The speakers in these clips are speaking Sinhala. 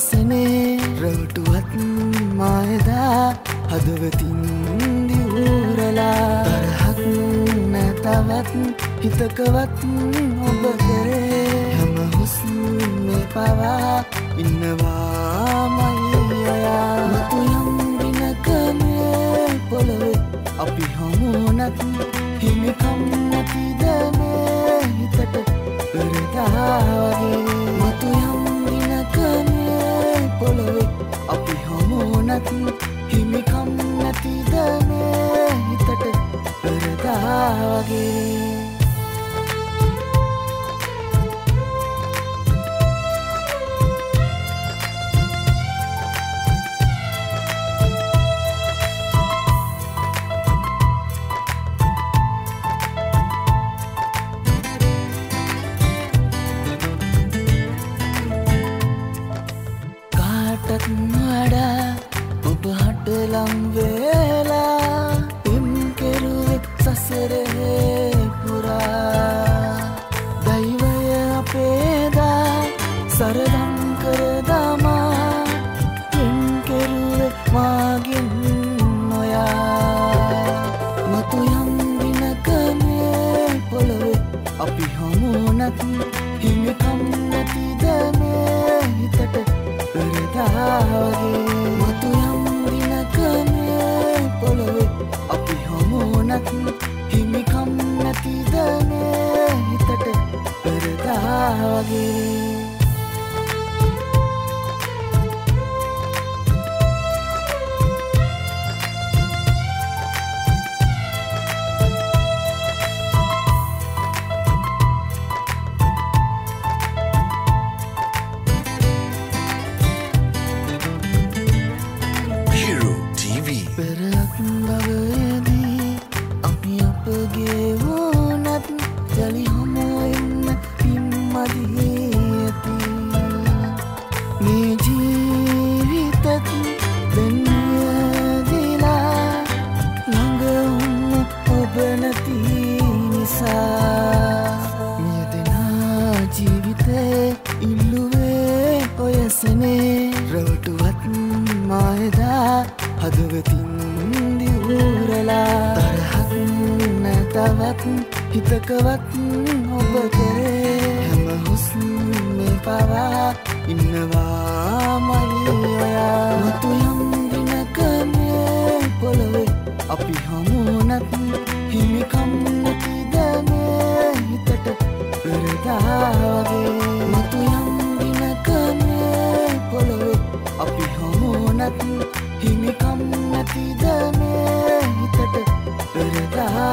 වසනේ රවටුවත් මායදා හදවතින් දිවූරලා තරහක් නැතවත් හිතකවත් ඔබ කරේ. හැම හුස්ම පවා ඉන්නවා මයියා මතුයම් විනකම පොළොව අපි හමුවනත් හිමිකම tawagin සරදම් කරදමා. පිම් කෙරුවෙක් මාගෙන් නොයා. මතු යම් දිනකමේ පොළොවේ අපි හමුනත් හිමිකම් නැතිද මේ හිතට පෙරදාවගේ මතු යම් දිනකමේ පොළොවේ අපි හමුනත් හිමිකම් නැතිද මේ හිතට පෙරදාවගේ නිසා මිය දෙනා ජීවිතේ ඉල්ලුවේ ඔයසනේ. රවටුවත් මායදා හදවතින් දිවූරලා. තරහක් නැතවත් හිතකවත් ඔබ කරේ. හැම හුස්ම පවා ඉන්නවා.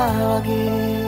lagi